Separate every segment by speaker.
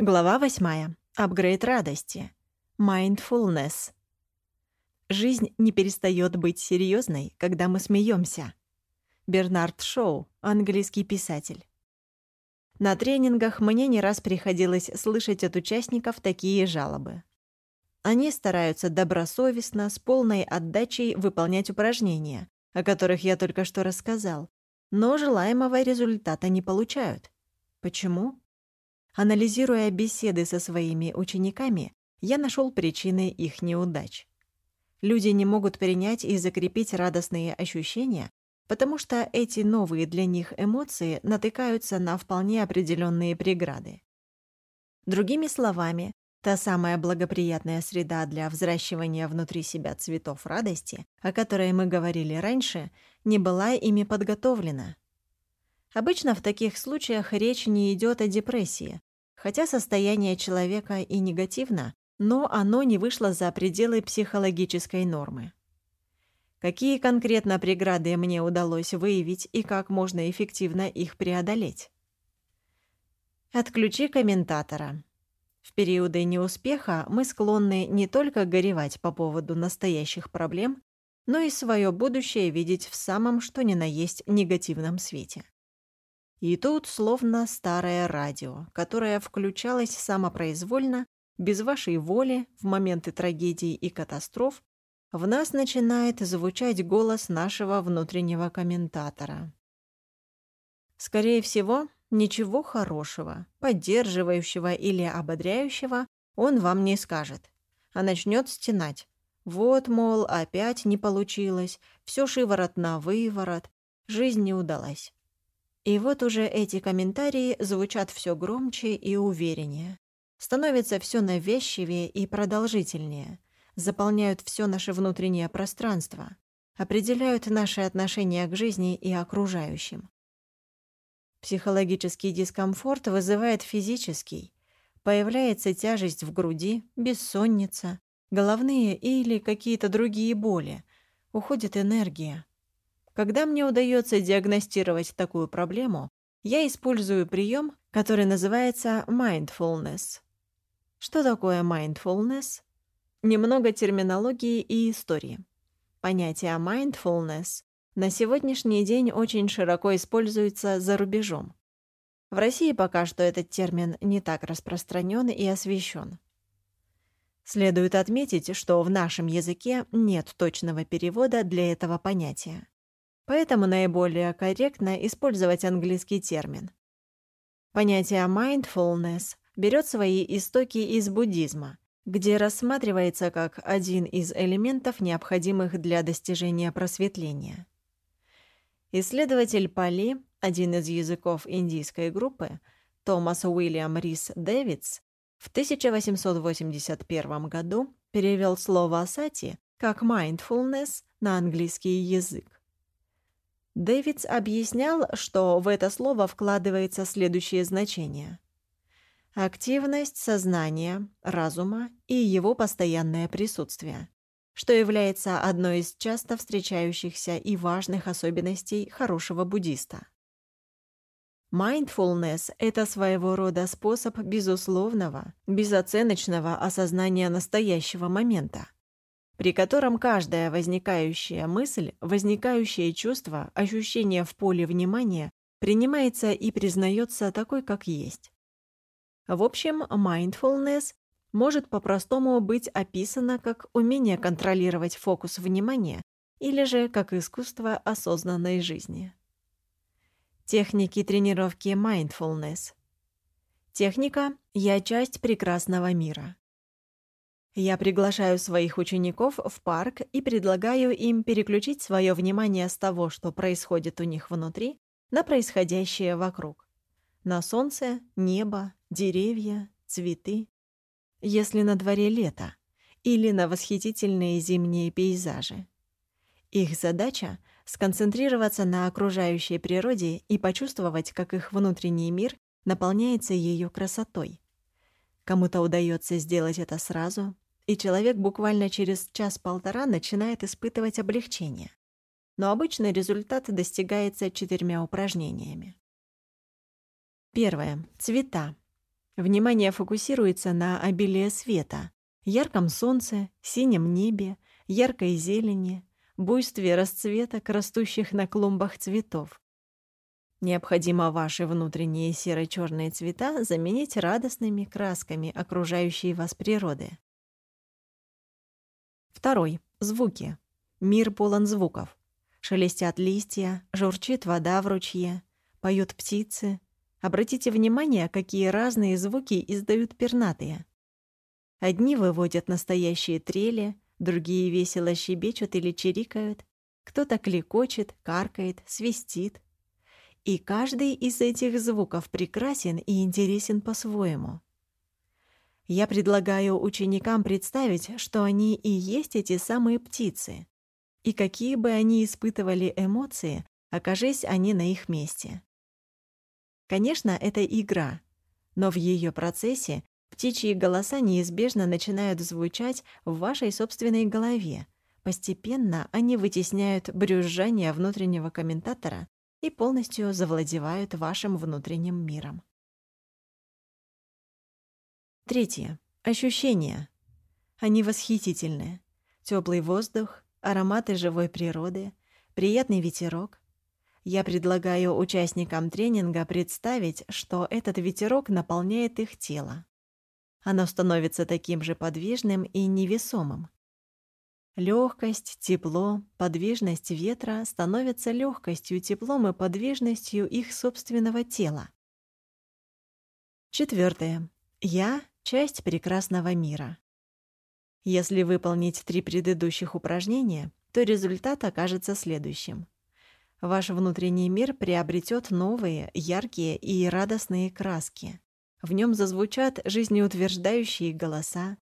Speaker 1: Глава восьмая. Апгрейд радости. Mindfulness. Жизнь не перестает быть серьезной, когда мы смеемся. Бернард Шоу, английский писатель. На тренингах мне не раз приходилось слышать от участников такие жалобы. Они стараются добросовестно, с полной отдачей выполнять упражнения, о которых я только что рассказал, но желаемого результата не получают. Почему? Анализируя беседы со своими учениками, я нашел причины их неудач. Люди не могут принять и закрепить радостные ощущения, потому что эти новые для них эмоции натыкаются на вполне определенные преграды. Другими словами, та самая благоприятная среда для взращивания внутри себя цветов радости, о которой мы говорили раньше, не была ими подготовлена. Обычно в таких случаях речь не идет о депрессии, Хотя состояние человека и негативно, но оно не вышло за пределы психологической нормы. Какие конкретно преграды мне удалось выявить и как можно эффективно их преодолеть? Отключи комментатора. В периоды неуспеха мы склонны не только горевать по поводу настоящих проблем, но и свое будущее видеть в самом что ни на есть негативном свете. И тут словно старое радио, которое включалось самопроизвольно, без вашей воли, в моменты трагедий и катастроф, в нас начинает звучать голос нашего внутреннего комментатора. Скорее всего, ничего хорошего, поддерживающего или ободряющего он вам не скажет, а начнет стенать. Вот, мол, опять не получилось, все шиворот на выворот, жизнь не удалась. И вот уже эти комментарии звучат все громче и увереннее. Становится все навязчивее и продолжительнее, заполняют все наше внутреннее пространство, определяют наши отношения к жизни и окружающим. Психологический дискомфорт вызывает физический. Появляется тяжесть в груди, бессонница, головные или какие-то другие боли. Уходит энергия, когда мне удается диагностировать такую проблему, я использую прием, который называется mindfulness. Что такое mindfulness? Немного терминологии и истории. Понятие mindfulness на сегодняшний день очень широко используется за рубежом. В России пока что этот термин не так распространен и освещен. Следует отметить, что в нашем языке нет точного перевода для этого понятия. Поэтому наиболее корректно использовать английский термин. Понятие mindfulness берет свои истоки из буддизма, где рассматривается как один из элементов, необходимых для достижения просветления. Исследователь Пали, один из языков индийской группы, Томас Уильям Рис Дэвидс, в 1881 году перевел слово «сати» как mindfulness на английский язык. Дэвидс объяснял, что в это слово вкладывается следующее значение. Активность сознания, разума и его постоянное присутствие, что является одной из часто встречающихся и важных особенностей хорошего буддиста. Mindfulness — это своего рода способ безусловного, безоценочного осознания настоящего момента — при котором каждая возникающая мысль, возникающее чувство, ощущение в поле внимания принимается и признается такой, как есть. В общем, mindfulness может по-простому быть описано как умение контролировать фокус внимания или же как искусство осознанной жизни. Техники тренировки mindfulness. Техника «Я часть прекрасного мира». Я приглашаю своих учеников в парк и предлагаю им переключить свое внимание с того, что происходит у них внутри, на происходящее вокруг. На солнце, небо, деревья, цветы. Если на дворе лето. Или на восхитительные зимние пейзажи. Их задача — сконцентрироваться на окружающей природе и почувствовать, как их внутренний мир наполняется ее красотой. Кому-то удается сделать это сразу, и человек буквально через час-полтора начинает испытывать облегчение. Но обычный результат достигается четырьмя упражнениями. Первое. Цвета. Внимание фокусируется на обилие света, ярком солнце, синем небе, яркой зелени, буйстве расцветок, растущих на клумбах цветов. Необходимо ваши внутренние серо-черные цвета заменить радостными красками окружающей вас природы. Второй. Звуки. Мир полон звуков. Шелестят листья, журчит вода в ручье, поют птицы. Обратите внимание, какие разные звуки издают пернатые. Одни выводят настоящие трели, другие весело щебечут или чирикают, кто-то кликочет, каркает, свистит. И каждый из этих звуков прекрасен и интересен по-своему. Я предлагаю ученикам представить, что они и есть эти самые птицы, и какие бы они испытывали эмоции, окажись они на их месте. Конечно, это игра, но в ее процессе птичьи голоса неизбежно начинают звучать в вашей собственной голове. Постепенно они вытесняют брюзжание внутреннего комментатора и полностью завладевают вашим внутренним миром. Третье. Ощущения. Они восхитительны. Теплый воздух, ароматы живой природы, приятный ветерок. Я предлагаю участникам тренинга представить, что этот ветерок наполняет их тело. Оно становится таким же подвижным и невесомым. Легкость, тепло, подвижность ветра становятся легкостью, теплом и подвижностью их собственного тела. Четвертое. Я часть прекрасного мира. Если выполнить три предыдущих упражнения, то результат окажется следующим. Ваш внутренний мир приобретет новые, яркие и радостные краски. В нем зазвучат жизнеутверждающие голоса,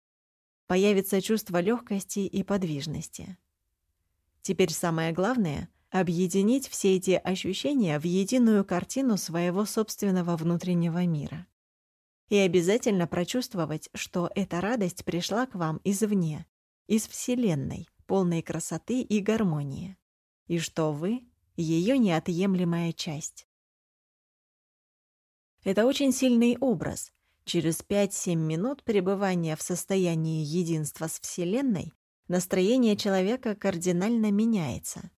Speaker 1: появится чувство легкости и подвижности. Теперь самое главное — объединить все эти ощущения в единую картину своего собственного внутреннего мира и обязательно прочувствовать, что эта радость пришла к вам извне, из Вселенной, полной красоты и гармонии, и что вы — ее неотъемлемая часть. Это очень сильный образ. Через 5-7 минут пребывания в состоянии единства с Вселенной настроение человека кардинально меняется.